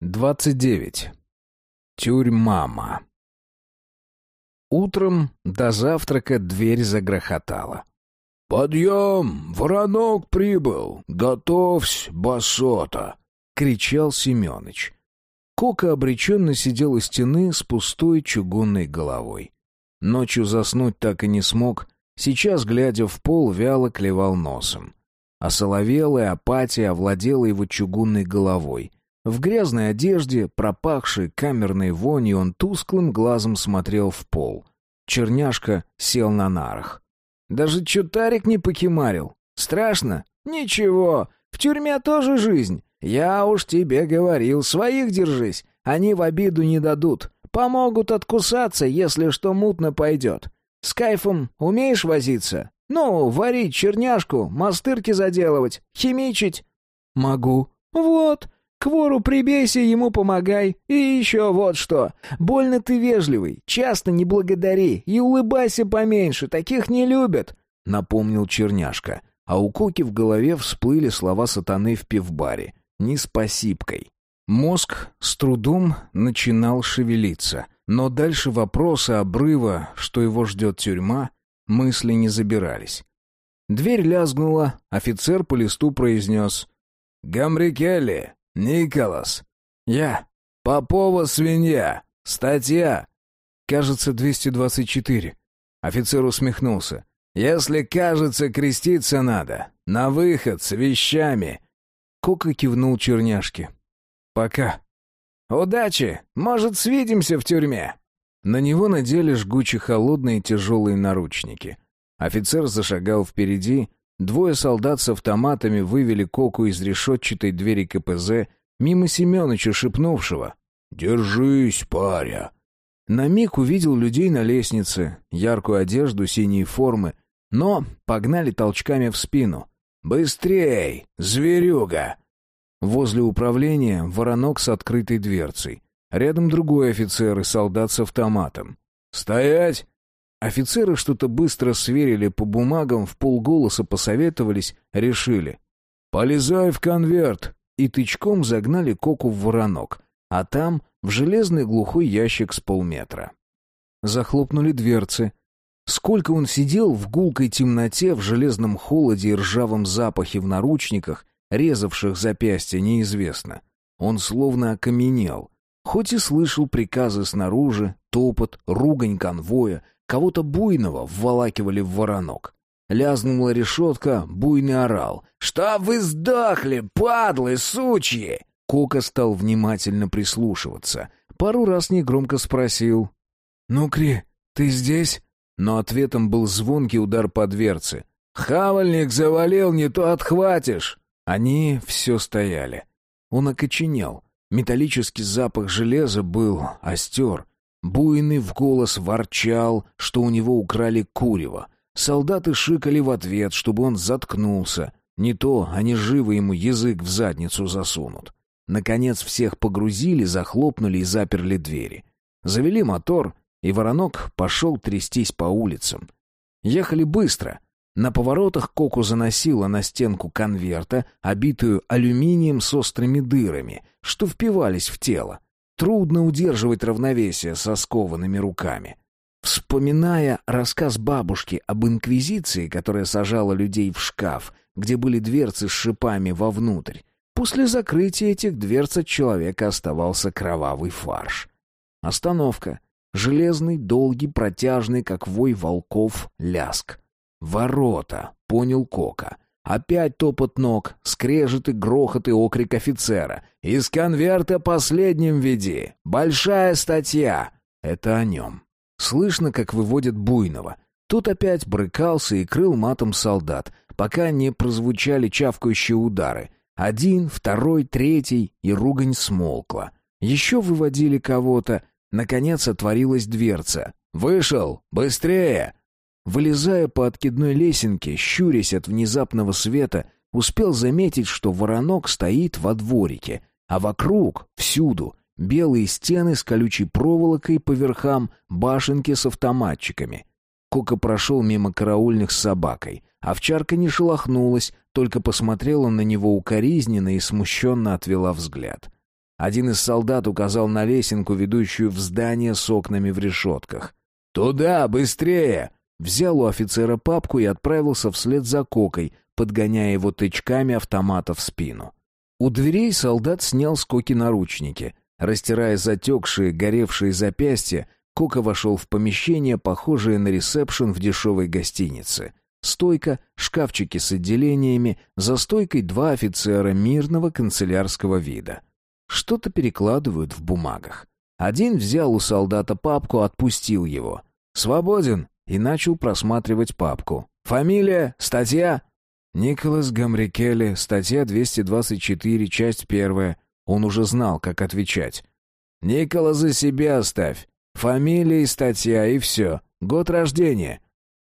29. Тюрьмама. Утром до завтрака дверь загрохотала. «Подъем! Воронок прибыл! Готовься, басота!» — кричал Семёныч. Кока обреченно сидел у стены с пустой чугунной головой. Ночью заснуть так и не смог, сейчас, глядя в пол, вяло клевал носом. А соловелая апатия овладела его чугунной головой — в грязной одежде, пропахшей камерной вонью, он тусклым глазом смотрел в пол. Черняшка сел на нарах. «Даже чутарик не покемарил. Страшно? Ничего, в тюрьме тоже жизнь. Я уж тебе говорил, своих держись. Они в обиду не дадут. Помогут откусаться, если что мутно пойдет. С кайфом умеешь возиться? Ну, варить черняшку, мастырки заделывать, химичить?» «Могу». «Вот, к вору прибейся, ему помогай. И еще вот что. Больно ты вежливый, часто не благодари и улыбайся поменьше, таких не любят», — напомнил Черняшка. А у Коки в голове всплыли слова сатаны в пивбаре. «Не спасибкой». Мозг с трудом начинал шевелиться, но дальше вопросы обрыва, что его ждет тюрьма, мысли не забирались. Дверь лязгнула, офицер по листу произнес «Гамрикелли, «Николас!» «Я!» «Попова свинья!» «Статья!» «Кажется, 224». Офицер усмехнулся. «Если, кажется, креститься надо. На выход с вещами!» Кока кивнул черняшке. «Пока». «Удачи! Может, свидимся в тюрьме?» На него надели жгуче холодные тяжелые наручники. Офицер зашагал впереди, Двое солдат с автоматами вывели Коку из решетчатой двери КПЗ мимо Семеновича, шепнувшего «Держись, паря!». На миг увидел людей на лестнице, яркую одежду, синие формы, но погнали толчками в спину. «Быстрей, зверюга!» Возле управления воронок с открытой дверцей. Рядом другой офицер и солдат с автоматом. «Стоять!» Офицеры что-то быстро сверили по бумагам, в полголоса посоветовались, решили. «Полезай в конверт!» и тычком загнали Коку в воронок, а там в железный глухой ящик с полметра. Захлопнули дверцы. Сколько он сидел в гулкой темноте, в железном холоде и ржавом запахе в наручниках, резавших запястья, неизвестно. Он словно окаменел. Хоть и слышал приказы снаружи, топот, ругань конвоя, Кого-то буйного вволакивали в воронок. Лязнула решетка, буйный орал. «Что вы сдохли, падлы, сучьи!» Кока стал внимательно прислушиваться. Пару раз негромко спросил. «Ну, Кри, ты здесь?» Но ответом был звонкий удар по дверце. «Хавальник завалил, не то отхватишь!» Они все стояли. Он окоченел. Металлический запах железа был остер. Буйный в голос ворчал, что у него украли курево. Солдаты шикали в ответ, чтобы он заткнулся. Не то они живо ему язык в задницу засунут. Наконец всех погрузили, захлопнули и заперли двери. Завели мотор, и воронок пошел трястись по улицам. Ехали быстро. На поворотах Коку заносило на стенку конверта, обитую алюминием с острыми дырами, что впивались в тело. Трудно удерживать равновесие со скованными руками. Вспоминая рассказ бабушки об инквизиции, которая сажала людей в шкаф, где были дверцы с шипами вовнутрь, после закрытия этих дверц от человека оставался кровавый фарш. Остановка. Железный, долгий, протяжный, как вой волков, ляск. «Ворота», — понял Кока. Опять топот ног, скрежет и грохот и окрик офицера. «Из конверта последним веди! Большая статья!» Это о нем. Слышно, как выводят буйного. Тут опять брыкался и крыл матом солдат, пока не прозвучали чавкающие удары. Один, второй, третий, и ругань смолкла. Еще выводили кого-то. Наконец отворилась дверца. «Вышел! Быстрее!» Вылезая по откидной лесенке, щурясь от внезапного света, успел заметить, что воронок стоит во дворике, а вокруг, всюду, белые стены с колючей проволокой по верхам, башенки с автоматчиками. Кока прошел мимо караульных с собакой. Овчарка не шелохнулась, только посмотрела на него укоризненно и смущенно отвела взгляд. Один из солдат указал на лесенку, ведущую в здание с окнами в решетках. «Туда, быстрее!» Взял у офицера папку и отправился вслед за Кокой, подгоняя его тычками автомата в спину. У дверей солдат снял с Коки наручники. Растирая затекшие, горевшие запястья, Кока вошел в помещение, похожее на ресепшн в дешевой гостинице. Стойка, шкафчики с отделениями, за стойкой два офицера мирного канцелярского вида. Что-то перекладывают в бумагах. Один взял у солдата папку, отпустил его. «Свободен!» И начал просматривать папку. «Фамилия? Статья?» «Николас Гамрикелли, статья 224, часть первая». Он уже знал, как отвечать. «Никола за себя оставь. Фамилия и статья, и все. Год рождения.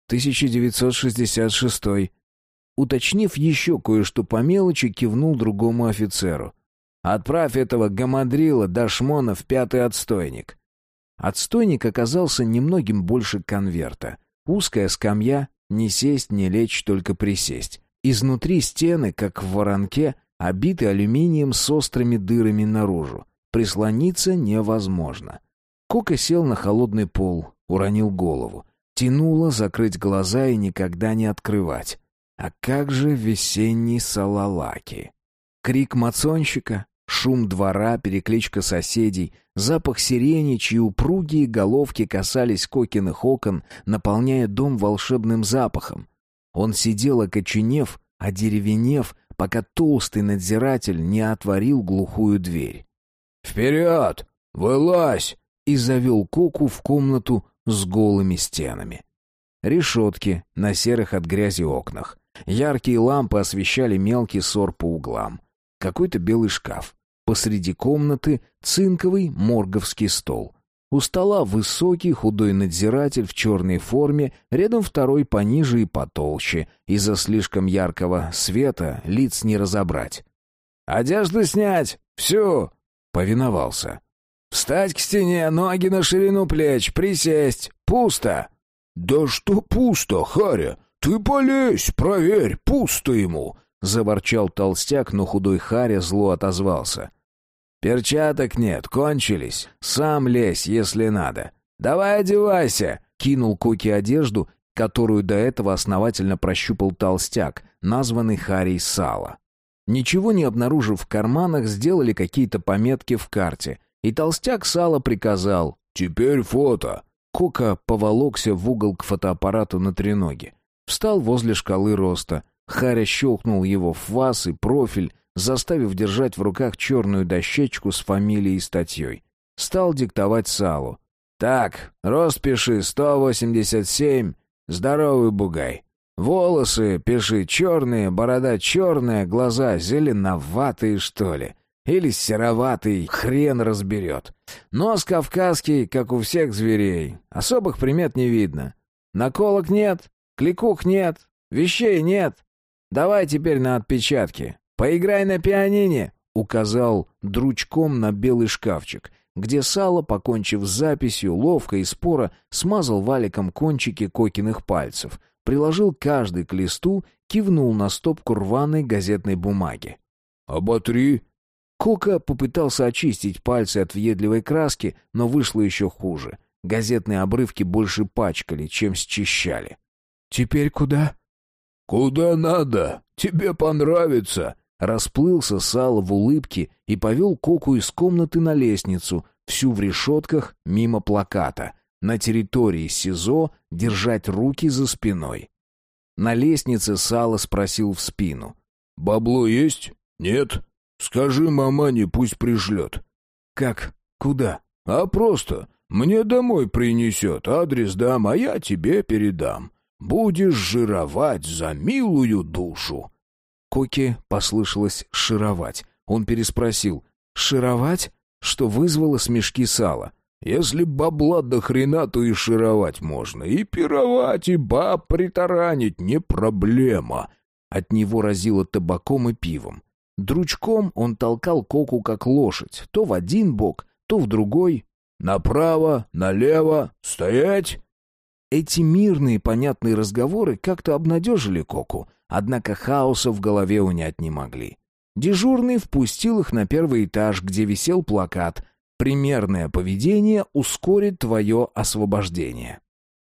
1966. Уточнив еще кое-что по мелочи, кивнул другому офицеру. «Отправь этого гамадрила Дашмона в пятый отстойник». Отстойник оказался немногим больше конверта. Узкая скамья, не сесть, не лечь, только присесть. Изнутри стены, как в воронке, обиты алюминием с острыми дырами наружу. Прислониться невозможно. Кока сел на холодный пол, уронил голову. Тянуло закрыть глаза и никогда не открывать. А как же весенний салалаки? Крик мацонщика, шум двора, перекличка соседей, запах сирени, чьи упругие головки касались Кокиных окон, наполняя дом волшебным запахом. Он сидел окоченев, одеревенев, пока толстый надзиратель не отворил глухую дверь. «Вперед! Вылазь!» и завел Коку в комнату с голыми стенами. Решетки на серых от грязи окнах. Яркие лампы освещали мелкий сор по углам. Какой-то белый шкаф. Посреди комнаты цинковый морговский стол. У стола высокий худой надзиратель в черной форме, рядом второй пониже и потолще. Из-за слишком яркого света лиц не разобрать. «Одежду снять! Всю!» — повиновался. Встать к стене, ноги на ширину плеч, присесть. Пусто. Да что пусто, Харя? Ты полезь, проверь, пусто ему. Заворчал толстяк, но худой Харя зло отозвался. «Перчаток нет, кончились. Сам лезь, если надо. Давай одевайся!» Кинул Коки одежду, которую до этого основательно прощупал толстяк, названный Харей Сало. Ничего не обнаружив в карманах, сделали какие-то пометки в карте, и толстяк сало приказал «Теперь фото». Кока поволокся в угол к фотоаппарату на треноге. Встал возле шкалы роста. Харя щелкнул его в ваз и профиль, заставив держать в руках черную дощечку с фамилией и статьей. Стал диктовать салу. «Так, рост пиши 187, здоровый бугай. Волосы пиши черные, борода черная, глаза зеленоватые, что ли. Или сероватый, хрен разберет. Нос кавказский, как у всех зверей. Особых примет не видно. Наколок нет, кликух нет, вещей нет. Давай теперь на отпечатки. Поиграй на пианине, указал дручком на белый шкафчик, где Сало, покончив с записью, ловко и споро смазал валиком кончики Кокиных пальцев, приложил каждый к листу, кивнул на стопку рваной газетной бумаги. «Оботри!» Кока попытался очистить пальцы от въедливой краски, но вышло еще хуже. Газетные обрывки больше пачкали, чем счищали. «Теперь куда?» «Куда надо? Тебе понравится!» Расплылся Сало в улыбке и повел Коку из комнаты на лестницу, всю в решетках, мимо плаката. На территории СИЗО держать руки за спиной. На лестнице Сало спросил в спину. «Бабло есть? Нет? Скажи мамане, пусть пришлет». «Как? Куда?» «А просто. Мне домой принесет, адрес дам, а я тебе передам. Будешь жировать за милую душу». Коке послышалось «шировать». Он переспросил «шировать?» что вызвало смешки сала. «Если бабла до хрена, то и шировать можно. И пировать, и баб притаранить не проблема». От него разило табаком и пивом. Дручком он толкал коку как лошадь, то в один бок, то в другой. «Направо, налево, стоять!» Эти мирные понятные разговоры как-то обнадежили Коку, однако хаоса в голове унять не могли. Дежурный впустил их на первый этаж, где висел плакат «Примерное поведение ускорит твое освобождение».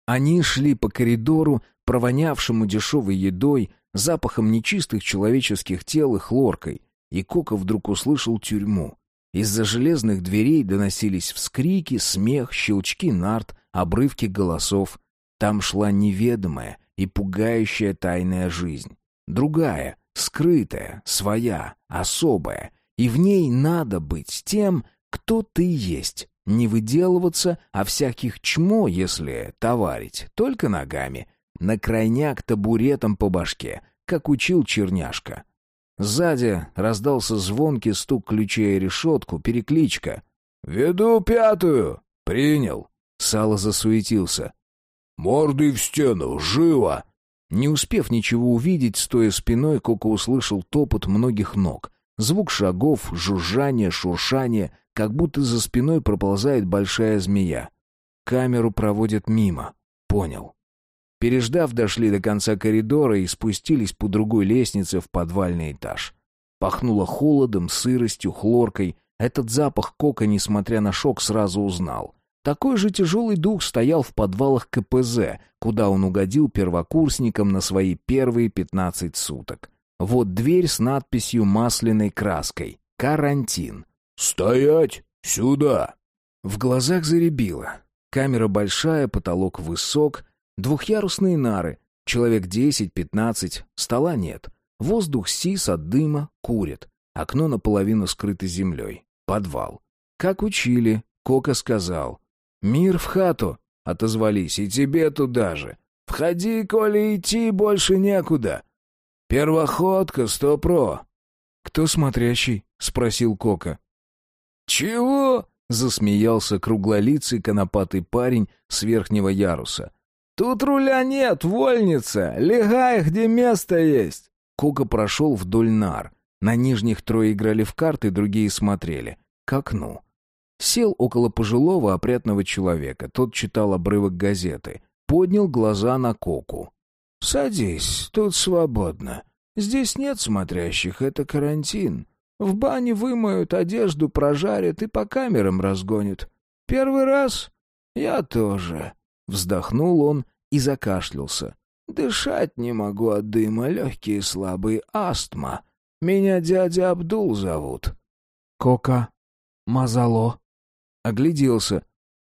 Они шли по коридору, провонявшему дешевой едой, запахом нечистых человеческих тел и хлоркой, и Кока вдруг услышал тюрьму. Из-за железных дверей доносились вскрики, смех, щелчки нарт, обрывки голосов. Там шла неведомая и пугающая тайная жизнь. Другая, скрытая, своя, особая. И в ней надо быть тем, кто ты есть. Не выделываться, а всяких чмо, если товарить, только ногами. На крайняк табуретом по башке, как учил черняшка. Сзади раздался звонкий стук ключей о решетку, перекличка. «Веду пятую!» «Принял!» Сало засуетился. «Мордой в стену! Живо!» Не успев ничего увидеть, стоя спиной, Коко услышал топот многих ног. Звук шагов, жужжание, шуршание, как будто за спиной проползает большая змея. Камеру проводят мимо. Понял. Переждав, дошли до конца коридора и спустились по другой лестнице в подвальный этаж. Пахнуло холодом, сыростью, хлоркой. Этот запах Кока, несмотря на шок, сразу узнал. Такой же тяжелый дух стоял в подвалах КПЗ, куда он угодил первокурсникам на свои первые пятнадцать суток. Вот дверь с надписью масляной краской «Карантин». «Стоять! Сюда!» В глазах заребило. Камера большая, потолок высок, двухъярусные нары, человек десять-пятнадцать, стола нет. Воздух сис от дыма, курит. Окно наполовину скрыто землей. Подвал. Как учили, Кока сказал. «Мир в хату!» — отозвались. «И тебе туда же. Входи, коли идти больше некуда. Первоходка, сто про». «Кто смотрящий?» — спросил Кока. «Чего?» — засмеялся круглолицый конопатый парень с верхнего яруса. «Тут руля нет, вольница! Легай, где место есть!» Кока прошел вдоль нар. На нижних трое играли в карты, другие смотрели. К окну. Сел около пожилого опрятного человека. Тот читал обрывок газеты. Поднял глаза на Коку. «Садись, тут свободно. Здесь нет смотрящих, это карантин. В бане вымоют, одежду прожарят и по камерам разгонят. Первый раз? Я тоже. Вздохнул он и закашлялся. Дышать не могу от дыма, легкие слабые, астма. Меня дядя Абдул зовут. Кока, Мазало. Огляделся.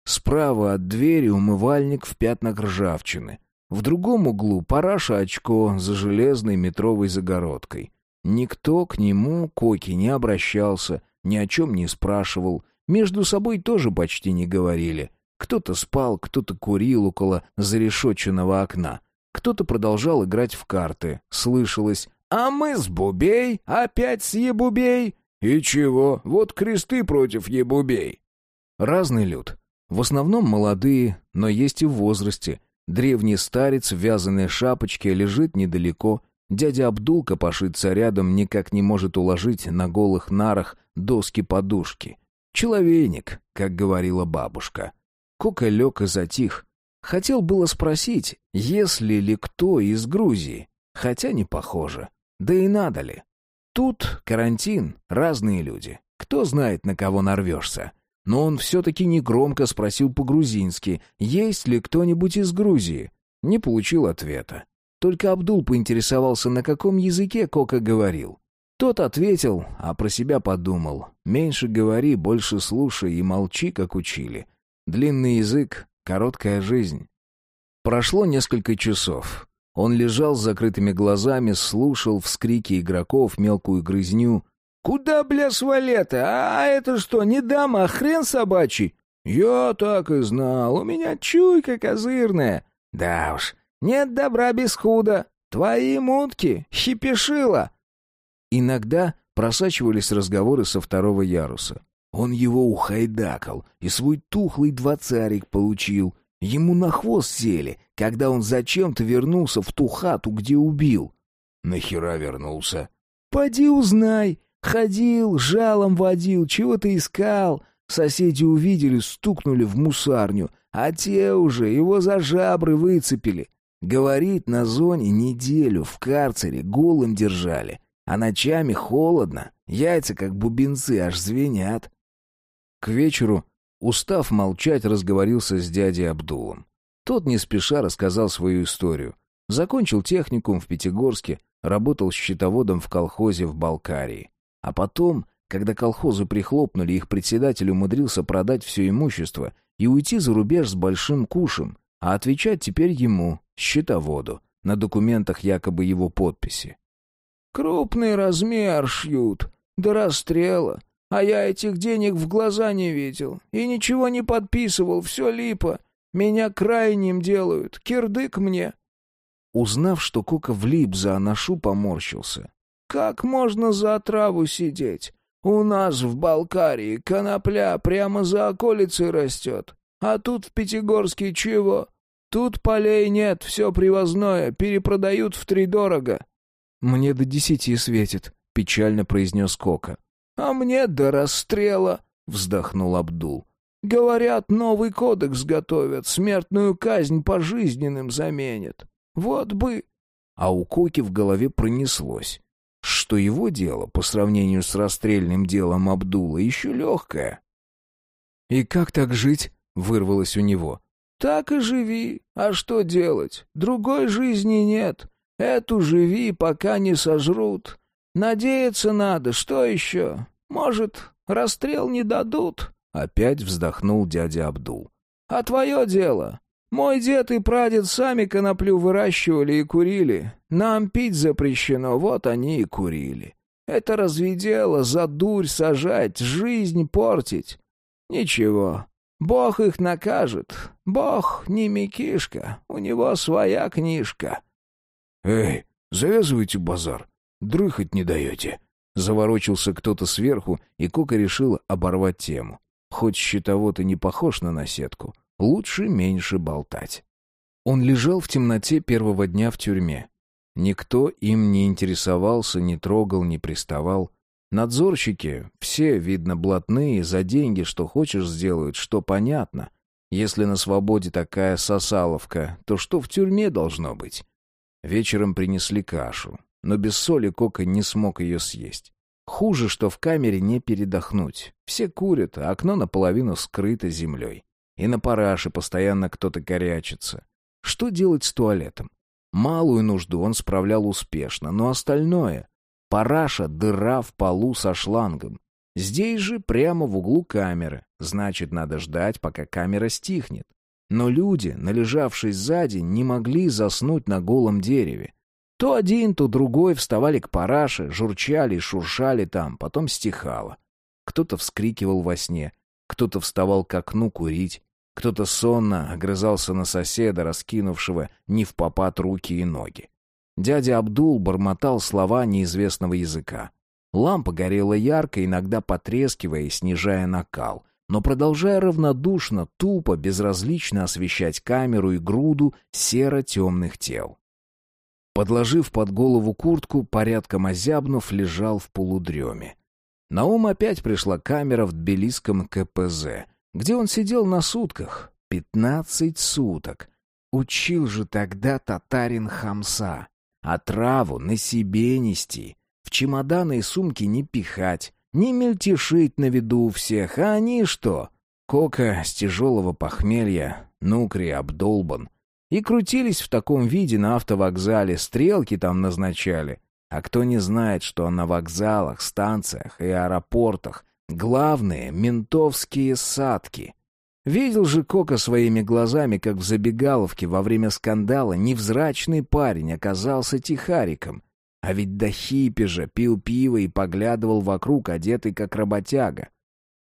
Справа от двери умывальник в пятнах ржавчины. В другом углу параша очко за железной метровой загородкой. Никто к нему, Коки, не обращался, ни о чем не спрашивал. Между собой тоже почти не говорили. Кто-то спал, кто-то курил около зарешоченного окна. Кто-то продолжал играть в карты. Слышалось «А мы с Бубей, опять с Ебубей!» «И чего? Вот кресты против Ебубей!» Разный люд. В основном молодые, но есть и в возрасте. Древний старец в вязаной шапочке лежит недалеко, Дядя Абдул копошится рядом, никак не может уложить на голых нарах доски-подушки. Человейник, как говорила бабушка. Кока лег и затих. Хотел было спросить, есть ли кто из Грузии, хотя не похоже. Да и надо ли. Тут карантин, разные люди. Кто знает, на кого нарвешься. Но он все-таки негромко спросил по-грузински, есть ли кто-нибудь из Грузии. Не получил ответа. Только Абдул поинтересовался, на каком языке Кока говорил. Тот ответил, а про себя подумал. «Меньше говори, больше слушай и молчи, как учили. Длинный язык, короткая жизнь». Прошло несколько часов. Он лежал с закрытыми глазами, слушал вскрики игроков, мелкую грызню. «Куда, бля, свалета? А это что, не дама, а хрен собачий?» «Я так и знал, у меня чуйка козырная». «Да уж, нет добра без худа. Твои мутки, хипешила. Иногда просачивались разговоры со второго яруса. Он его ухайдакал и свой тухлый двадцарик получил. Ему на хвост сели, когда он зачем-то вернулся в ту хату, где убил. Нахера вернулся? Поди узнай. Ходил, жалом водил, чего ты искал. Соседи увидели, стукнули в мусарню, а те уже его за жабры выцепили. Говорит, на зоне неделю в карцере голым держали. а ночами холодно, яйца как бубенцы аж звенят». К вечеру, устав молчать, разговорился с дядей Абдулом. Тот не спеша рассказал свою историю. Закончил техникум в Пятигорске, работал счетоводом в колхозе в Балкарии. А потом, когда колхозы прихлопнули, их председатель умудрился продать все имущество и уйти за рубеж с большим кушем, а отвечать теперь ему, счетоводу, на документах якобы его подписи. «Крупный размер шьют, до расстрела, а я этих денег в глаза не видел и ничего не подписывал, все липо. Меня крайним делают, кирдык мне». Узнав, что Кока влип за аношу, поморщился. «Как можно за отраву сидеть? У нас в Балкарии конопля прямо за околицей растет. А тут в Пятигорске чего? Тут полей нет, все привозное, перепродают втридорого». «Мне до десяти светит», — печально произнес Кока. «А мне до расстрела», — вздохнул Абдул. «Говорят, новый кодекс готовят, смертную казнь пожизненным заменят. Вот бы...» А у Коки в голове пронеслось, что его дело, по сравнению с расстрельным делом Абдула, еще легкое. «И как так жить?» — вырвалось у него. «Так и живи. А что делать? Другой жизни нет. Эту живи, пока не сожрут. Надеяться надо, что еще? Может, расстрел не дадут?» Опять вздохнул дядя Абдул. «А твое дело? Мой дед и прадед сами коноплю выращивали и курили. Нам пить запрещено, вот они и курили. Это разве дело за дурь сажать, жизнь портить? Ничего, Бог их накажет. Бог не Микишка, у него своя книжка». «Эй, завязывайте базар. Дрыхать не даете». Заворочился кто-то сверху, и Кока решил оборвать тему. Хоть щитовод и не похож на наседку, лучше меньше болтать. Он лежал в темноте первого дня в тюрьме. Никто им не интересовался, не трогал, не приставал. Надзорщики, все, видно, блатные, за деньги, что хочешь, сделают, что понятно. Если на свободе такая сосаловка, то что в тюрьме должно быть? Вечером принесли кашу но без соли Кока не смог ее съесть. Хуже, что в камере не передохнуть. Все курят, а окно наполовину скрыто землей. И на параше постоянно кто-то корячится. Что делать с туалетом? Малую нужду он справлял успешно, но остальное... Параша — дыра в полу со шлангом. Здесь же прямо в углу камеры. Значит, надо ждать, пока камера стихнет. Но люди, належавшись сзади, не могли заснуть на голом дереве. То один, то другой вставали к параше, журчали, шуршали там, потом стихало. Кто-то вскрикивал во сне, кто-то вставал к окну курить, кто-то сонно огрызался на соседа, раскинувшего не в попад руки и ноги. Дядя Абдул бормотал слова неизвестного языка. Лампа горела ярко, иногда потрескивая и снижая накал, но продолжая равнодушно, тупо, безразлично освещать камеру и груду серо-темных тел. Подложив под голову куртку, порядком озябнув, лежал в полудреме. На ум опять пришла камера в тбилисском КПЗ, где он сидел на сутках. Пятнадцать суток. Учил же тогда татарин хамса. А траву на себе нести, в чемоданы и сумки не пихать, не мельтешить на виду у всех, а они что? Кока с тяжелого похмелья, нукри обдолбан — и крутились в таком виде на автовокзале, стрелки там назначали. А кто не знает, что на вокзалах, станциях и аэропортах главные ментовские садки. Видел же Кока своими глазами, как в забегаловке во время скандала невзрачный парень оказался тихариком. А ведь до хиппи же пил пиво и поглядывал вокруг, одетый как работяга.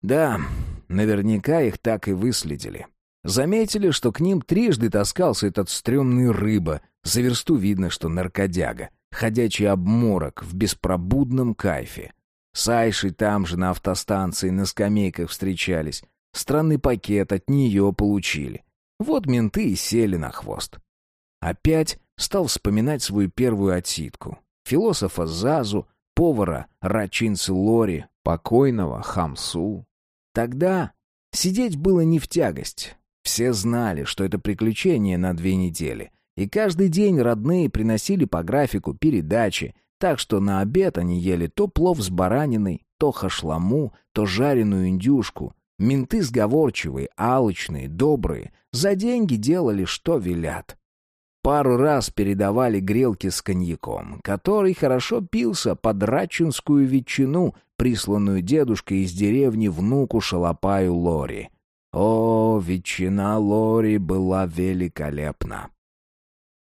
Да, наверняка их так и выследили. Заметили, что к ним трижды таскался этот стрёмный рыба. За версту видно, что наркодяга. Ходячий обморок в беспробудном кайфе. С Айшей там же на автостанции на скамейках встречались. Странный пакет от нее получили. Вот менты и сели на хвост. Опять стал вспоминать свою первую отсидку. Философа Зазу, повара Рачинцы Лори, покойного Хамсу. Тогда сидеть было не в тягость. Все знали, что это приключение на две недели, и каждый день родные приносили по графику передачи, Так что на обед они ели то плов с бараниной, то хашламу, то жареную индюшку. Менты сговорчивые, алчные, добрые, за деньги делали, что велят. Пару раз передавали грелки с коньяком, который хорошо пился под рачинскую ветчину, присланную дедушкой из деревни внуку Шалопаю Лори. О, ветчина Лори была великолепна.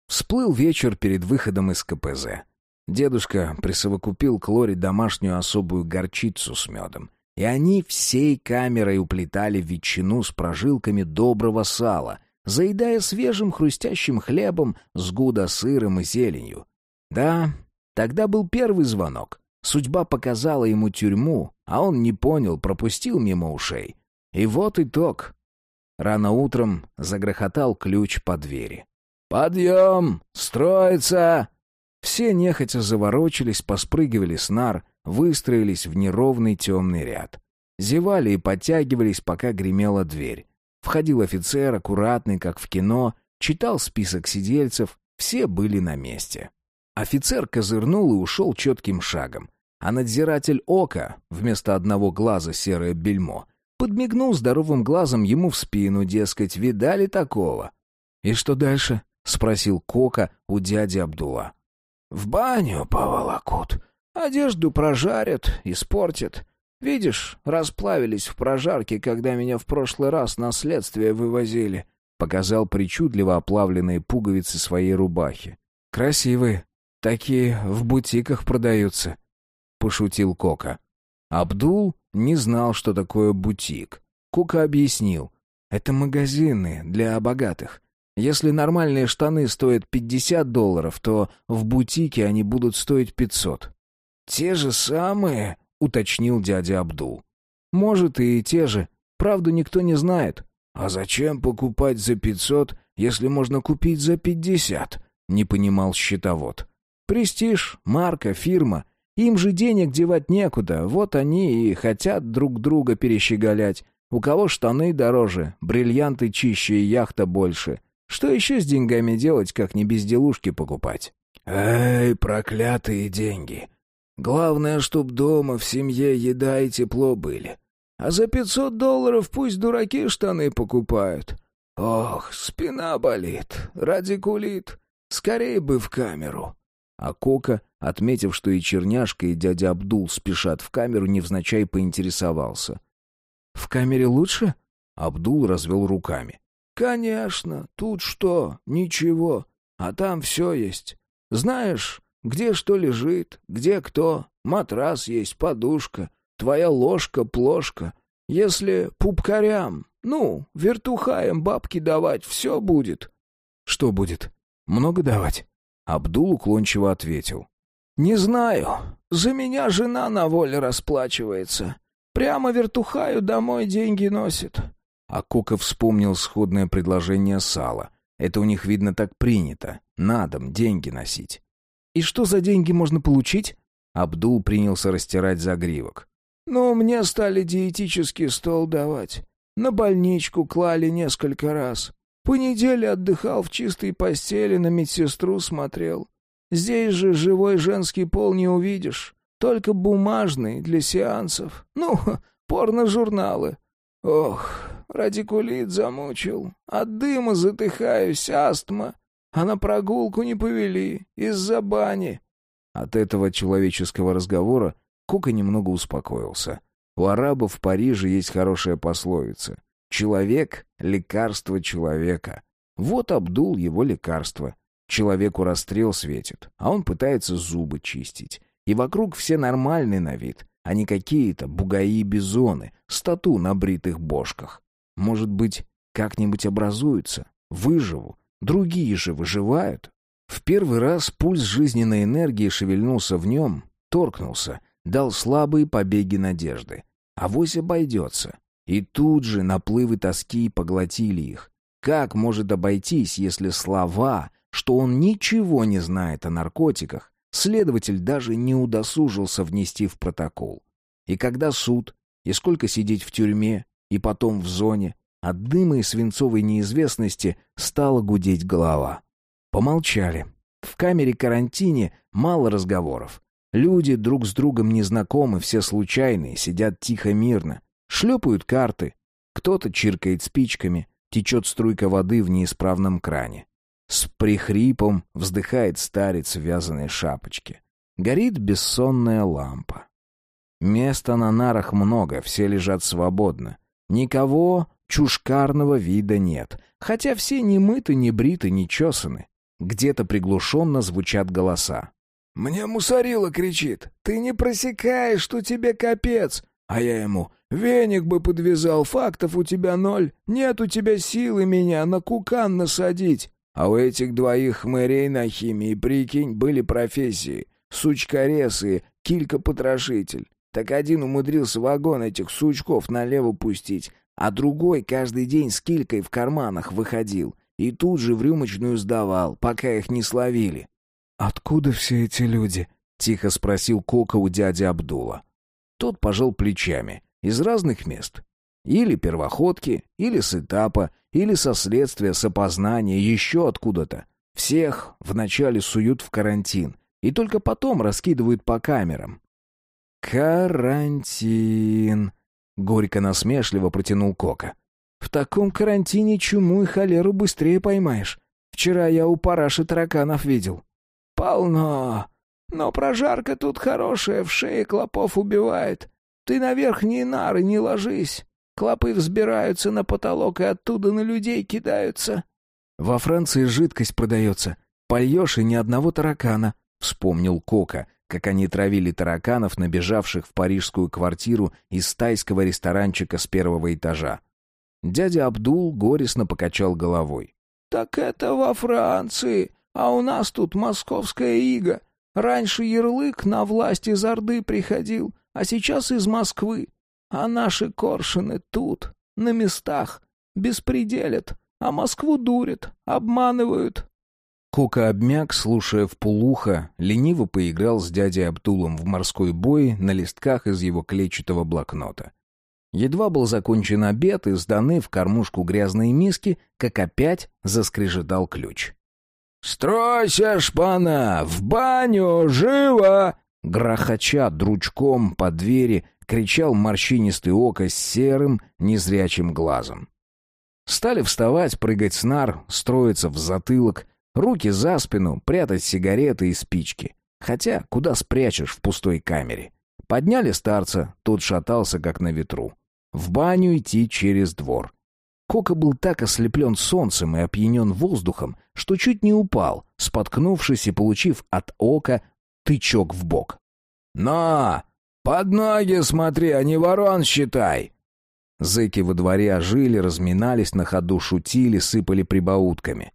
Всплыл вечер перед выходом из КПЗ. Дедушка присовокупил к Лоре домашнюю особую горчицу с медом. И они всей камерой уплетали ветчину с прожилками доброго сала, заедая свежим хрустящим хлебом с гудо-сыром и зеленью. Да, тогда был первый звонок. Судьба показала ему тюрьму, а он не понял, пропустил мимо ушей. И вот итог. Рано утром загрохотал ключ по двери. «Подъем! Строится!» Все нехотя заворочились, поспрыгивали с нар, выстроились в неровный темный ряд. Зевали и подтягивались, пока гремела дверь. Входил офицер, аккуратный, как в кино, читал список сидельцев, все были на месте. Офицер козырнул и ушел четким шагом. А надзиратель ока, вместо одного глаза серое бельмо, подмигнул здоровым глазом ему в спину, дескать, видали такого. «И что дальше?» — спросил Кока у дяди Абдула. «В баню поволокут. Одежду прожарят, испортят. Видишь, расплавились в прожарке, когда меня в прошлый раз на следствие вывозили». Показал причудливо оплавленные пуговицы своей рубахи. «Красивые. Такие в бутиках продаются», — пошутил Кока. Абдул не знал, что такое бутик. Кока объяснил. «Это магазины для богатых. Если нормальные штаны стоят 50 долларов, то в бутике они будут стоить 500. «Те же самые?» — уточнил дядя Абдул. «Может, и те же. Правду никто не знает». «А зачем покупать за 500, если можно купить за 50?» — не понимал счетовод. «Престиж, марка, фирма. Им же денег девать некуда, вот они и хотят друг друга перещеголять. У кого штаны дороже, бриллианты чище и яхта больше. Что еще с деньгами делать, как не безделушки покупать? Эй, проклятые деньги. Главное, чтоб дома в семье еда и тепло были. А за пятьсот долларов пусть дураки штаны покупают. Ох, спина болит, радикулит. Скорее бы в камеру. А Кока, отметив, что и Черняшка, и дядя Абдул спешат в камеру, невзначай поинтересовался. «В камере лучше?» Абдул развел руками. «Конечно, тут что, ничего, а там все есть. Знаешь, где что лежит, где кто, матрас есть, подушка, твоя ложка-плошка. Если пупкарям, ну, вертухаем бабки давать, все будет». «Что будет? Много давать?» Абдул уклончиво ответил. «Не знаю. За меня жена на воле расплачивается. Прямо вертухаю домой деньги носит. А Кока вспомнил сходное предложение Сала. Это у них, видно, так принято. На дом деньги носить. «И что за деньги можно получить?» Абдул принялся растирать загривок. «Ну, мне стали диетический стол давать. На больничку клали несколько раз. По неделе отдыхал в чистой постели, на медсестру смотрел. Здесь же живой женский пол не увидишь. Только бумажный для сеансов. Ну, порно-журналы. Ох, радикулит замучил. От дыма затыхаюсь, астма. А на прогулку не повели, из-за бани. От этого человеческого разговора Кука немного успокоился. У арабов в Париже есть хорошая пословица. «Человек — лекарство человека». Вот Абдул его лекарство. Человеку расстрел светит, а он пытается зубы чистить. И вокруг все нормальные на вид, а не какие-то бугаи-бизоны с тату на бритых бошках. Может быть, как-нибудь образуются, выживу, другие же выживают. В первый раз пульс жизненной энергии шевельнулся в нем, торкнулся, дал слабые побеги надежды. Авось обойдется. И тут же наплывы тоски поглотили их. Как может обойтись, если слова, что он ничего не знает о наркотиках, следователь даже не удосужился внести в протокол? И когда суд, и сколько сидеть в тюрьме, и потом в зоне. От дыма и свинцовой неизвестности стала гудеть голова. Помолчали. В камере карантине мало разговоров. Люди друг с другом незнакомы, все случайные, сидят тихо-мирно, шлепают карты. Кто-то чиркает спичками, течет струйка воды в неисправном кране. С прихрипом вздыхает старец в вязаной шапочке. Горит бессонная лампа. Места на нарах много, все лежат свободно. Никого чушкарного вида нет, хотя все не мыты, не бриты, не чесаны. Где-то приглушенно звучат голоса. «Мне мусорила кричит. Ты не просекаешь, что тебе капец!» А я ему «Веник бы подвязал, фактов у тебя ноль. Нет у тебя силы меня на кукан насадить». А у этих двоих хмырей на химии, прикинь, были профессии. Сучкорез и килька-потрошитель. Так один умудрился вагон этих сучков налево пустить, а другой каждый день с килькой в карманах выходил и тут же в рюмочную сдавал, пока их не словили. «Откуда все эти люди?» — тихо спросил Кока у дяди Абдула. Тот пожал плечами. Из разных мест. Или первоходки, или с этапа, или со следствия, с опознания, еще откуда-то. Всех вначале суют в карантин, и только потом раскидывают по камерам. «Карантин», — горько-насмешливо протянул Кока. «В таком карантине чуму и холеру быстрее поймаешь. Вчера я у параши тараканов видел». «Полно. Но прожарка тут хорошая, в шее клопов убивает. Ты на верхние нары не ложись. Клопы взбираются на потолок и оттуда на людей кидаются». «Во Франции жидкость продается. Польешь и ни одного таракана», — вспомнил Кока, как они травили тараканов, набежавших в парижскую квартиру из тайского ресторанчика с первого этажа. Дядя Абдул горестно покачал головой. «Так это во Франции. А у нас тут московская ига. Раньше ярлык на власть из Орды приходил, а сейчас из Москвы. А наши коршины тут, на местах, беспределят, а Москву дурят, обманывают». Кока обмяк, слушая в полухо, лениво поиграл с дядей Абдулом в морской бой на листках из его клетчатого блокнота. Едва был закончен обед и сданы в кормушку грязные миски, как опять заскрежетал ключ. «Стройся, шпана! В баню! Живо!» Грохоча дручком по двери, кричал морщинистый око с серым, незрячим глазом. Стали вставать, прыгать с нар, строиться в затылок, руки за спину, прятать сигареты и спички. Хотя, куда спрячешь в пустой камере? Подняли старца, тот шатался, как на ветру. В баню идти через двор. Кока был так ослеплен солнцем и опьянен воздухом, что чуть не упал, споткнувшись и получив от ока тычок в бок. «На! Под ноги смотри, а не ворон считай!» Зэки во дворе ожили, разминались, на ходу шутили, сыпали прибаутками.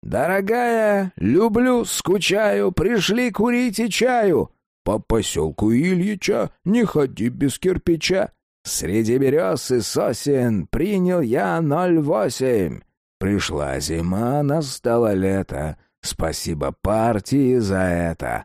«Дорогая, люблю, скучаю, пришли курить и чаю. По поселку Ильича не ходи без кирпича. Среди берез и сосен принял я ноль восемь. Пришла зима, настало лето. Спасибо партии за это.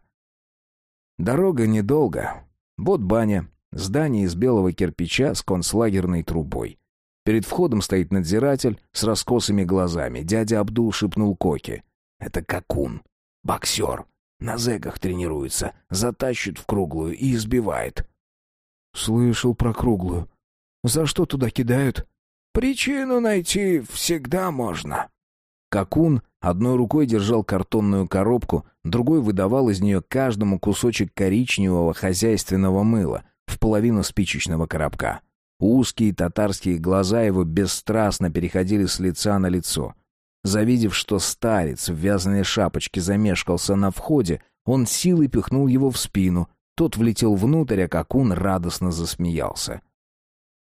Дорога недолго. Вот баня, здание из белого кирпича с концлагерной трубой. Перед входом стоит надзиратель с раскосыми глазами. Дядя Абдул шепнул Коке. «Это какун. Боксер. На зэках тренируется. Затащит в круглую и избивает. Слышал про круглую. За что туда кидают? Причину найти всегда можно. Какун одной рукой держал картонную коробку, другой выдавал из нее каждому кусочек коричневого хозяйственного мыла в половину спичечного коробка. Узкие татарские глаза его бесстрастно переходили с лица на лицо. Завидев, что старец в вязаной шапочке замешкался на входе, он силой пихнул его в спину, тот влетел внутрь, а Какун радостно засмеялся.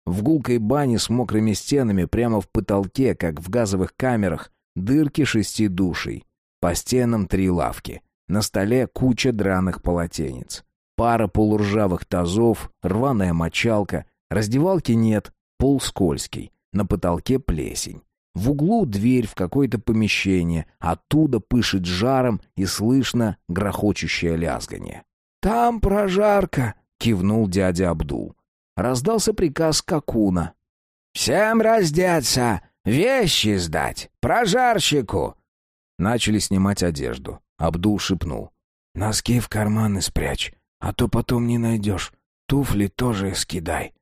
В гулкой бане с мокрыми стенами прямо в потолке, как в газовых камерах, дырки шести душей. По стенам три лавки. На столе куча драных полотенец. Пара полуржавых тазов, рваная мочалка. Раздевалки нет, пол скользкий. На потолке плесень. В углу дверь в какое-то помещение, оттуда пышет жаром и слышно грохочущее лязгание. «Там прожарка!» — кивнул дядя Абдул. Раздался приказ Какуна. «Всем раздеться! Вещи сдать! Прожарщику!» Начали снимать одежду. Абдул шепнул. «Носки в карманы спрячь. а то потом не найдешь. Туфли тоже скидай».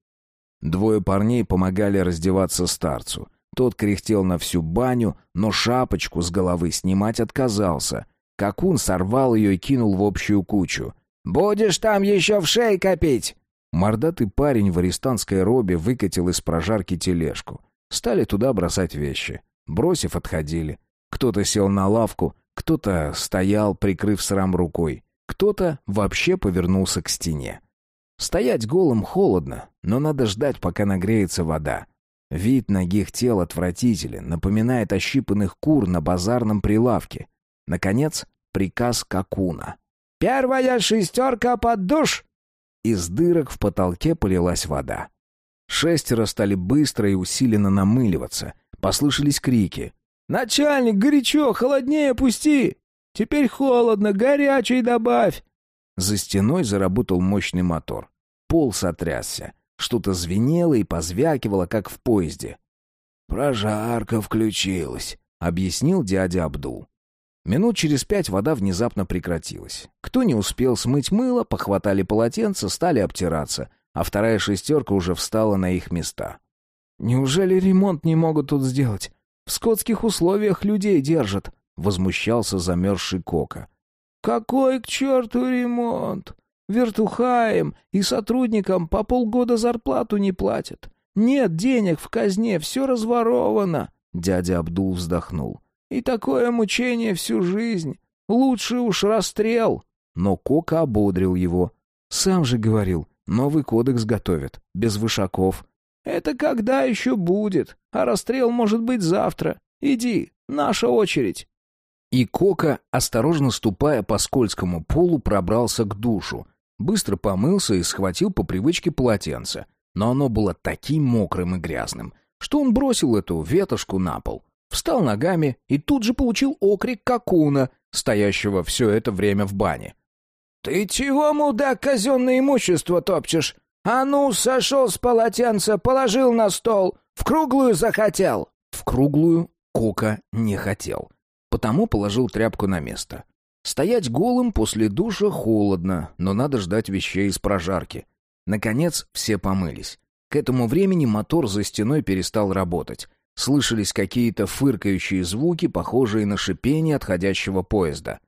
Двое парней помогали раздеваться старцу. Тот кряхтел на всю баню, но шапочку с головы снимать отказался. Какун сорвал ее и кинул в общую кучу. «Будешь там еще в шей копить!» Мордатый парень в арестантской робе выкатил из прожарки тележку. Стали туда бросать вещи. Бросив, отходили. Кто-то сел на лавку, кто-то стоял, прикрыв срам рукой. Кто-то вообще повернулся к стене. Стоять голым холодно, но надо ждать, пока нагреется вода. Вид ногих тел отвратителен, напоминает ощипанных кур на базарном прилавке. Наконец, приказ Какуна. «Первая шестерка под душ!» Из дырок в потолке полилась вода. Шестеро стали быстро и усиленно намыливаться. Послышались крики. «Начальник, горячо, холоднее пусти! Теперь холодно, горячей добавь!» За стеной заработал мощный мотор. Пол сотрясся. Что-то звенело и позвякивало, как в поезде. «Прожарка включилась», — объяснил дядя Абдул. Минут через пять вода внезапно прекратилась. Кто не успел смыть мыло, похватали полотенца, стали обтираться, а вторая шестерка уже встала на их места. «Неужели ремонт не могут тут сделать? В скотских условиях людей держат», — возмущался замерзший Кока. «Какой к черту ремонт? Вертухаем и сотрудникам по полгода зарплату не платят. Нет денег в казне, все разворовано», — дядя Абдул вздохнул. И такое мучение всю жизнь. Лучше уж расстрел. Но Кока ободрил его. Сам же говорил, новый кодекс готовят, без вышаков. Это когда еще будет? А расстрел может быть завтра. Иди, наша очередь. И Кока, осторожно ступая по скользкому полу, пробрался к душу. Быстро помылся и схватил по привычке полотенце. Но оно было таким мокрым и грязным, что он бросил эту ветошку на пол. Встал ногами и тут же получил окрик Какуна, стоящего все это время в бане. «Ты чего, мудак, казенное имущество топчешь? А ну, сошел с полотенца, положил на стол, в круглую захотел!» В круглую Кока не хотел, потому положил тряпку на место. Стоять голым после душа холодно, но надо ждать вещей из прожарки. Наконец все помылись. К этому времени мотор за стеной перестал работать. Слышались какие-то фыркающие звуки, похожие на шипение отходящего поезда.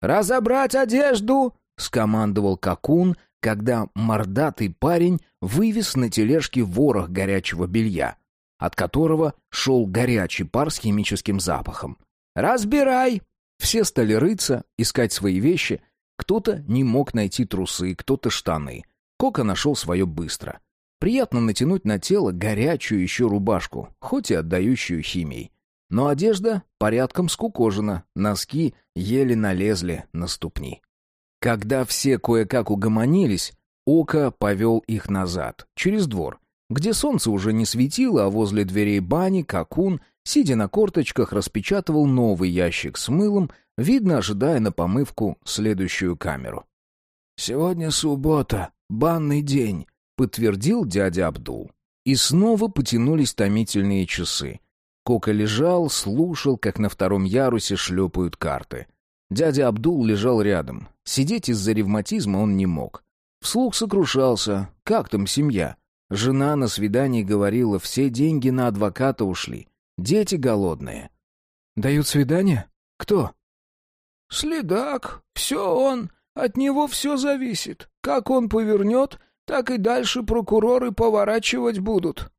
«Разобрать одежду!» — скомандовал Какун, когда мордатый парень вывез на тележке ворох горячего белья, от которого шел горячий пар с химическим запахом. «Разбирай!» Все стали рыться, искать свои вещи. Кто-то не мог найти трусы, кто-то штаны. Кока нашел свое быстро. Приятно натянуть на тело горячую еще рубашку, хоть и отдающую химией. Но одежда порядком скукожена, носки еле налезли на ступни. Когда все кое-как угомонились, Ока повел их назад, через двор, где солнце уже не светило, а возле дверей бани Какун, сидя на корточках, распечатывал новый ящик с мылом, видно, ожидая на помывку следующую камеру. «Сегодня суббота, банный день», подтвердил дядя Абдул. И снова потянулись томительные часы. Кока лежал, слушал, как на втором ярусе шлепают карты. Дядя Абдул лежал рядом. Сидеть из-за ревматизма он не мог. Вслух сокрушался. Как там семья? Жена на свидании говорила, все деньги на адвоката ушли. Дети голодные. «Дают свидание? Кто?» «Следак. Все он. От него все зависит. Как он повернет, так и дальше прокуроры поворачивать будут.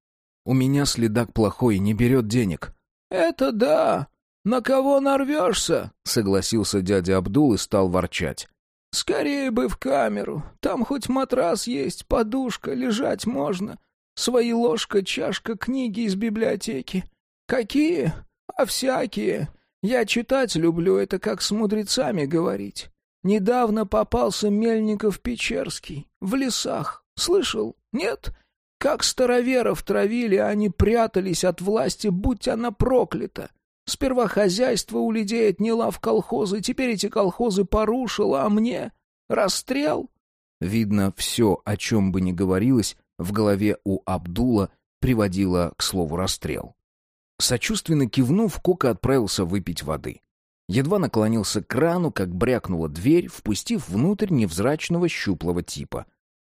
У меня следак плохой, не берет денег. Это да. На кого нарвешься? Согласился дядя Абдул и стал ворчать. Скорее бы в камеру. Там хоть матрас есть, подушка, лежать можно. Свои ложка, чашка, книги из библиотеки. Какие? А всякие. Я читать люблю, это как с мудрецами говорить. Недавно попался Мельников-Печерский. В лесах. Слышал? Нет? Как староверов травили, а они прятались от власти, будь она проклята. Сперва хозяйство у людей отняла в колхозы, теперь эти колхозы порушила, а мне расстрел? Видно, все, о чем бы ни говорилось, в голове у Абдула приводило к слову расстрел. Сочувственно кивнув, Кока отправился выпить воды. Едва наклонился к крану, как брякнула дверь, впустив внутрь невзрачного щуплого типа.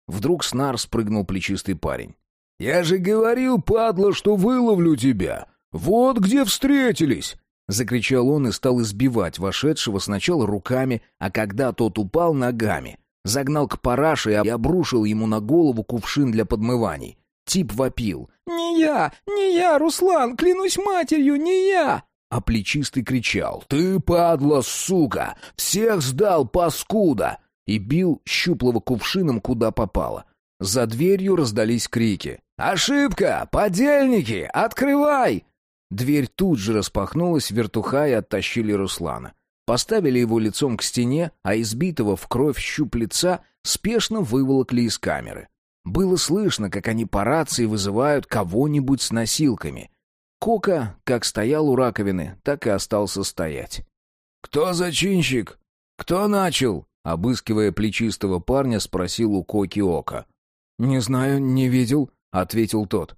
Вдруг с нар спрыгнул плечистый парень. «Я же говорил, падла, что выловлю тебя! Вот где встретились!» Закричал он и стал избивать вошедшего сначала руками, а когда тот упал ногами. Загнал к параше и обрушил ему на голову кувшин для подмываний. Тип вопил. «Не я! Не я, Руслан! Клянусь матерью, не я!» А плечистый кричал. «Ты, падла, сука! Всех сдал, паскуда!» И бил щуплого кувшином, куда попало. За дверью раздались крики. «Ошибка! Подельники! Открывай!» Дверь тут же распахнулась, вертуха и оттащили Руслана. Поставили его лицом к стене, а избитого в кровь щуп лица спешно выволокли из камеры. Было слышно, как они по рации вызывают кого-нибудь с носилками. Кока как стоял у раковины, так и остался стоять. «Кто зачинщик? Кто начал?» Обыскивая плечистого парня, спросил у Коки Ока. «Не знаю, не видел», — ответил тот.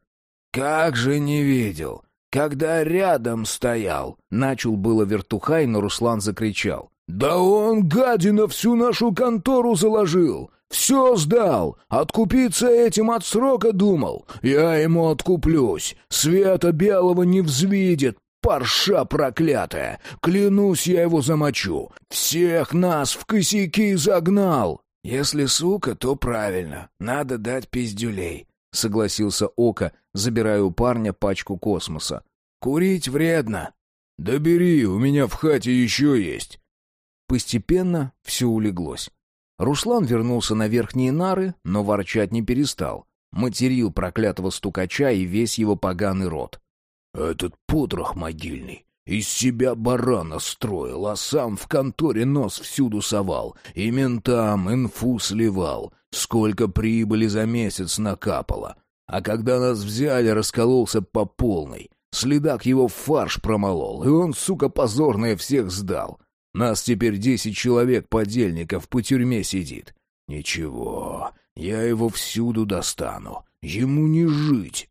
«Как же не видел? Когда рядом стоял!» Начал было вертухай, но Руслан закричал. «Да он, гадина, всю нашу контору заложил! Все сдал! Откупиться этим от срока думал! Я ему откуплюсь! Света белого не взвидит, парша проклятая! Клянусь, я его замочу! Всех нас в косяки загнал!» «Если сука, то правильно, надо дать пиздюлей», — согласился Ока, забирая у парня пачку космоса. «Курить вредно». «Да бери, у меня в хате еще есть». Постепенно все улеглось. Руслан вернулся на верхние нары, но ворчать не перестал. Материл проклятого стукача и весь его поганый рот. «Этот потрох могильный из себя барана строил, а сам в конторе нос всюду совал, и ментам инфу сливал, сколько прибыли за месяц накапало. А когда нас взяли, раскололся по полной. Следак его фарш промолол, и он, сука, позорное всех сдал. Нас теперь десять человек подельников по тюрьме сидит. Ничего, я его всюду достану. Ему не жить.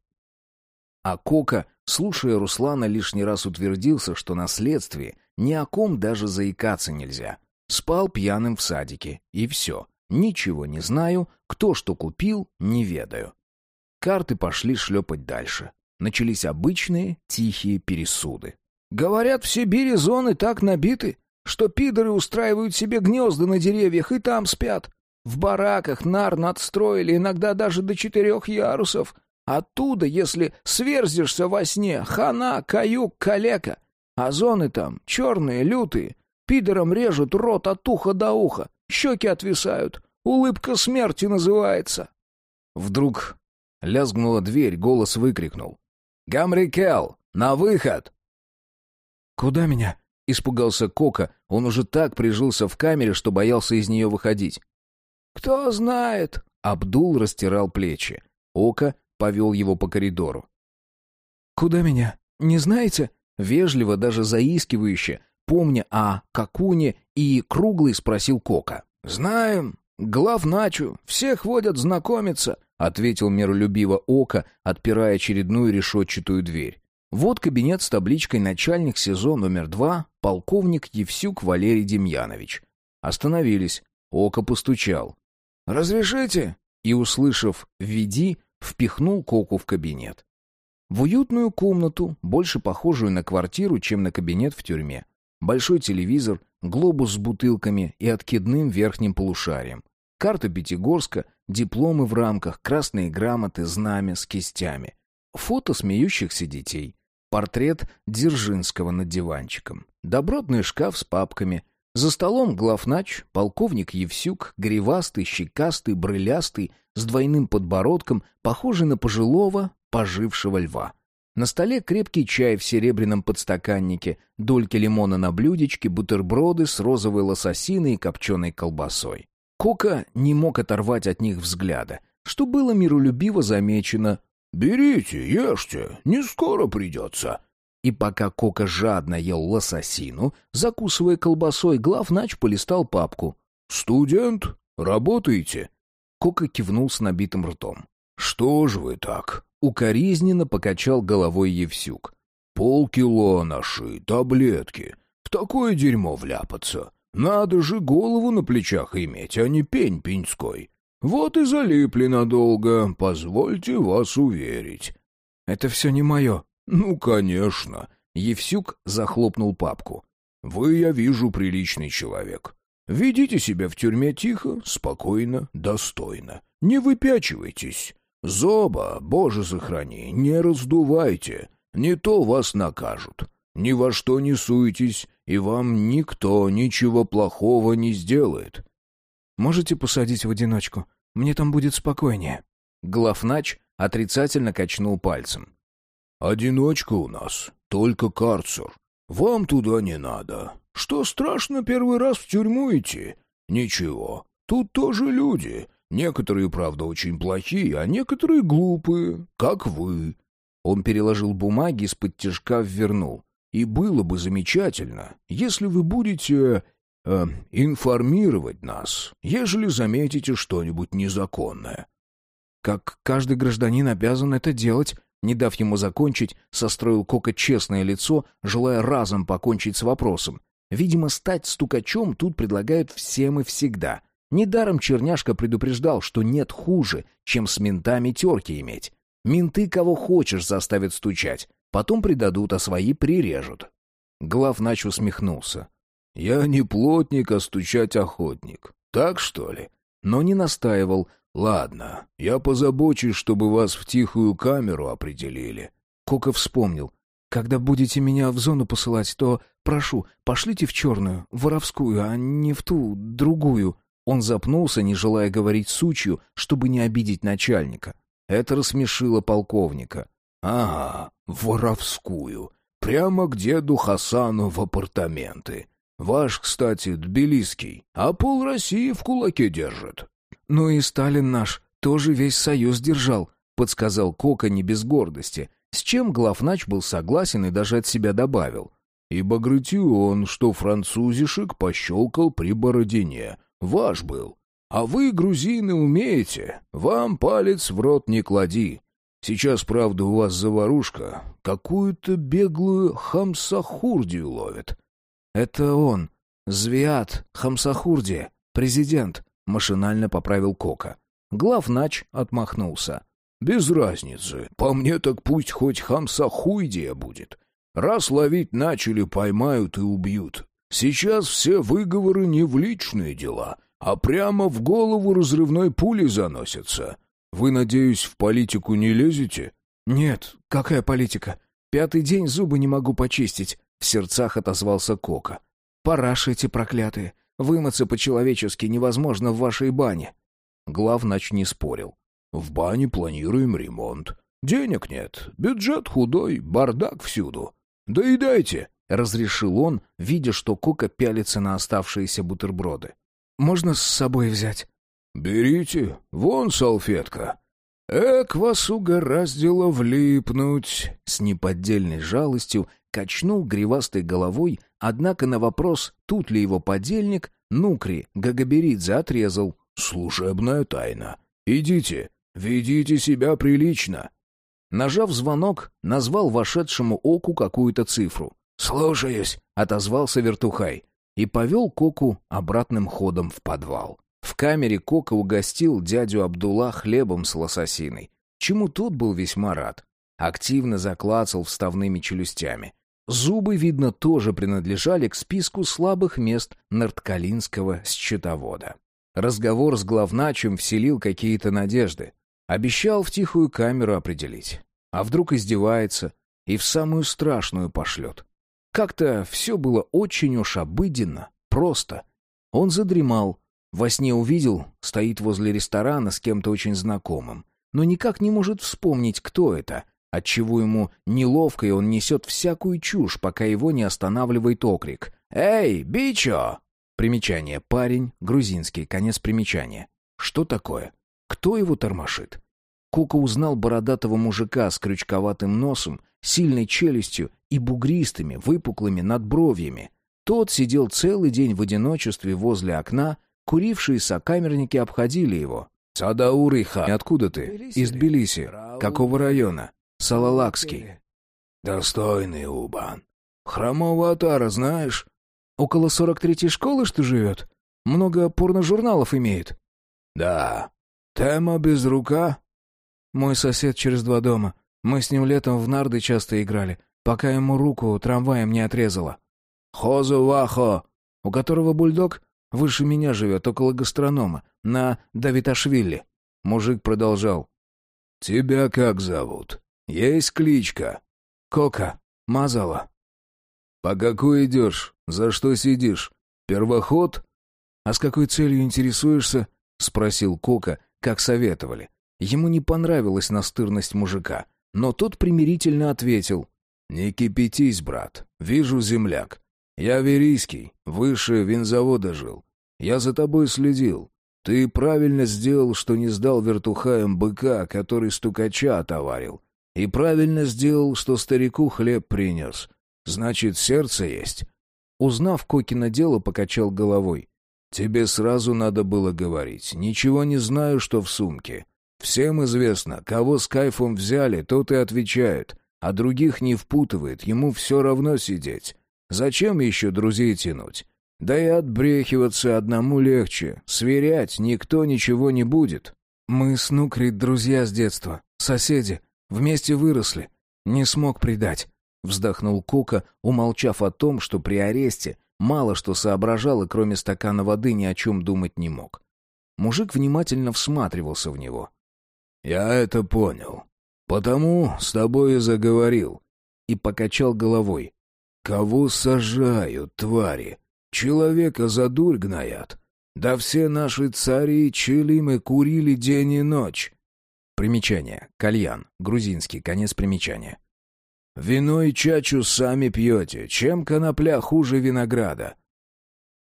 А Кока Слушая Руслана, лишний раз утвердился, что на следствии ни о ком даже заикаться нельзя. Спал пьяным в садике, и все. Ничего не знаю, кто что купил, не ведаю. Карты пошли шлепать дальше. Начались обычные, тихие пересуды. «Говорят, в Сибири зоны так набиты, что пидоры устраивают себе гнезда на деревьях и там спят. В бараках нар надстроили, иногда даже до четырех ярусов. Оттуда, если сверзишься во сне, хана, каюк, калека. А зоны там черные, лютые. Пидором режут рот от уха до уха. Щеки отвисают. Улыбка смерти называется. Вдруг лязгнула дверь, голос выкрикнул. «Гамрикел, на выход!» «Куда меня?» — испугался Кока. Он уже так прижился в камере, что боялся из нее выходить. «Кто знает?» — Абдул растирал плечи. Ока повел его по коридору. «Куда меня? Не знаете?» Вежливо, даже заискивающе, помня о Какуне и Круглый спросил Кока. «Знаем. Главначу. Всех водят знакомиться», — ответил миролюбиво Ока, отпирая очередную решетчатую дверь. Вот кабинет с табличкой «Начальник СИЗО номер два, полковник Евсюк Валерий Демьянович». Остановились. Ока постучал. «Разрешите?» И, услышав «Веди», впихнул Коку в кабинет. В уютную комнату, больше похожую на квартиру, чем на кабинет в тюрьме. Большой телевизор, глобус с бутылками и откидным верхним полушарием. Карта Пятигорска, дипломы в рамках, красные грамоты, знамя с кистями. Фото смеющихся детей. Портрет Дзержинского над диванчиком. Добротный шкаф с папками. За столом главнач, полковник Евсюк, гривастый, щекастый, брылястый, с двойным подбородком, похожий на пожилого, пожившего льва. На столе крепкий чай в серебряном подстаканнике, дольки лимона на блюдечке, бутерброды с розовой лососиной и копченой колбасой. Кока не мог оторвать от них взгляда, что было миролюбиво замечено. «Берите, ешьте, не скоро придется». И пока Кока жадно ел лососину, закусывая колбасой, главнач полистал папку. «Студент? Работаете?» Кока кивнул с набитым ртом. «Что ж вы так?» — укоризненно покачал головой Евсюк. «Полкило наши, таблетки. в такое дерьмо вляпаться? Надо же голову на плечах иметь, а не пень пеньской. Вот и залипли надолго, позвольте вас уверить». «Это все не мое». «Ну, конечно». Евсюк захлопнул папку. «Вы, я вижу, приличный человек. Ведите себя в тюрьме тихо, спокойно, достойно. Не выпячивайтесь. Зоба, боже сохрани, не раздувайте. Не то вас накажут. Ни во что не суетесь, и вам никто ничего плохого не сделает. Можете посадить в одиночку? Мне там будет спокойнее. Главнач отрицательно качнул пальцем. Одиночка у нас, только карцер. Вам туда не надо. Что страшно первый раз в тюрьму идти? Ничего, тут тоже люди. Некоторые, правда, очень плохие, а некоторые глупые, как вы. Он переложил бумаги из-под тяжка ввернул. И было бы замечательно, если вы будете э, информировать нас, ежели заметите что-нибудь незаконное. Как каждый гражданин обязан это делать, не дав ему закончить, состроил Кока честное лицо, желая разом покончить с вопросом. Видимо, стать стукачом тут предлагают всем и всегда. Недаром Черняшка предупреждал, что нет хуже, чем с ментами терки иметь. Менты кого хочешь заставят стучать, потом предадут, а свои прирежут. Главнач усмехнулся. «Я не плотник, а стучать охотник. Так, что ли?» Но не настаивал. «Ладно, я позабочусь, чтобы вас в тихую камеру определили». Кока вспомнил. «Когда будете меня в зону посылать, то, прошу, пошлите в черную, воровскую, а не в ту, другую». Он запнулся, не желая говорить сучью, чтобы не обидеть начальника. Это рассмешило полковника. «Ага, воровскую. Прямо к деду Хасану в апартаменты. Ваш, кстати, Тбилисский, а пол России в кулаке держит». «Ну и Сталин наш тоже весь союз держал», — подсказал Кока не без гордости, с чем главнач был согласен и даже от себя добавил. «И Багратион, что французишек пощелкал при Бородине. Ваш был. А вы, грузины, умеете. Вам палец в рот не клади. Сейчас, правда, у вас заварушка. Какую-то беглую хамсахурдию ловит. Это он. Звиат Хамсахурдия, президент, машинально поправил Кока. Главнач отмахнулся. Без разницы. По мне так пусть хоть Хамсахуйдия будет. Раз ловить начали, поймают и убьют. Сейчас все выговоры не в личные дела, а прямо в голову разрывной пули заносятся. Вы, надеюсь, в политику не лезете? Нет, какая политика? Пятый день зубы не могу почистить, в сердцах отозвался Кока. Параши эти проклятые. Вымыться по-человечески невозможно в вашей бане. Главнач не спорил. В бане планируем ремонт. Денег нет, бюджет худой, бардак всюду. Доедайте, разрешил он, видя, что Кока пялится на оставшиеся бутерброды. Можно с собой взять? «Берите, вон салфетка». «Эк, вас угораздило влипнуть!» С неподдельной жалостью качнул гривастой головой, однако на вопрос, тут ли его подельник, Нукри Гагаберидзе отрезал. «Служебная тайна. Идите, ведите себя прилично». Нажав звонок, назвал вошедшему оку какую-то цифру. «Слушаюсь», — отозвался вертухай и повел Коку обратным ходом в подвал. В камере Кока угостил дядю Абдулла хлебом с лососиной, чему тот был весьма рад. Активно заклацал вставными челюстями. Зубы, видно, тоже принадлежали к списку слабых мест нарткалинского счетовода. Разговор с главначем вселил какие-то надежды. Обещал в тихую камеру определить. А вдруг издевается и в самую страшную пошлет. Как-то все было очень уж обыденно, просто. Он задремал, во сне увидел, стоит возле ресторана с кем-то очень знакомым, но никак не может вспомнить, кто это, отчего ему неловко, и он несет всякую чушь, пока его не останавливает окрик. «Эй, бичо!» Примечание. Парень, грузинский, конец примечания. Что такое? Кто его тормошит? Кука узнал бородатого мужика с крючковатым носом, сильной челюстью и бугристыми, выпуклыми надбровьями. Тот сидел целый день в одиночестве возле окна, Курившие сокамерники обходили его. «Садауриха, откуда ты?» «Из Тбилиси». «Какого района?» «Салалакский». «Достойный Убан. Хромого Атара знаешь?» около сорок третьей школы, что живет? Много порножурналов имеет?» «Да. Тема без рука?» «Мой сосед через два дома. Мы с ним летом в нарды часто играли, пока ему руку трамваем не отрезало». «Хозу-вахо!» «У которого бульдог выше меня живет, около гастронома, на Давиташвили». Мужик продолжал. «Тебя как зовут? Есть кличка?» «Кока. Мазала». «По какой идешь? За что сидишь? Первоход?» «А с какой целью интересуешься?» — спросил Кока, как советовали. Ему не понравилась настырность мужика, но тот примирительно ответил. «Не кипятись, брат. Вижу земляк. Я верийский, выше винзавода жил. Я за тобой следил. Ты правильно сделал, что не сдал вертухаем быка, который стукача отоварил. И правильно сделал, что старику хлеб принес. Значит, сердце есть». Узнав Кокино дело, покачал головой. «Тебе сразу надо было говорить. Ничего не знаю, что в сумке. Всем известно, кого с кайфом взяли, тот и отвечает, а других не впутывает, ему все равно сидеть. Зачем еще друзей тянуть? Да и отбрехиваться одному легче, сверять никто ничего не будет. Мы с Нукри друзья с детства, соседи, вместе выросли. Не смог предать. Вздохнул Кука, умолчав о том, что при аресте мало что соображал и кроме стакана воды ни о чем думать не мог. Мужик внимательно всматривался в него. «Я это понял. Потому с тобой и заговорил». И покачал головой. «Кого сажают, твари? Человека за дурь гноят. Да все наши цари и курили день и ночь». Примечание. Кальян. Грузинский. Конец примечания. «Вино и чачу сами пьете. Чем конопля хуже винограда?»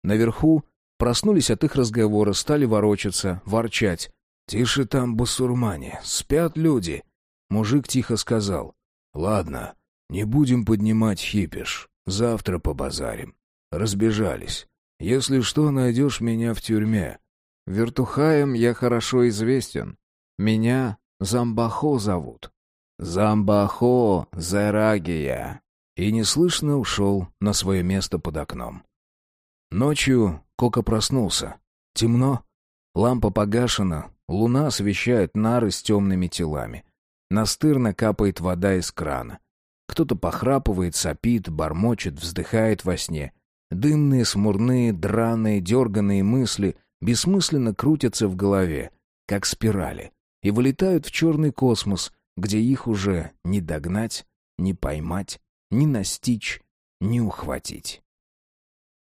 Наверху проснулись от их разговора, стали ворочаться, ворчать. «Тише там, басурмане, спят люди!» Мужик тихо сказал. «Ладно, не будем поднимать хипиш, завтра побазарим». Разбежались. «Если что, найдешь меня в тюрьме». «Вертухаем я хорошо известен. Меня Замбахо зовут». «Замбахо Зарагия». И неслышно ушел на свое место под окном. Ночью Кока проснулся. Темно, лампа погашена, Луна освещает нары с темными телами. Настырно капает вода из крана. Кто-то похрапывает, сопит, бормочет, вздыхает во сне. Дымные, смурные, драные, дерганные мысли бессмысленно крутятся в голове, как спирали, и вылетают в черный космос, где их уже не догнать, не поймать, не настичь, не ухватить.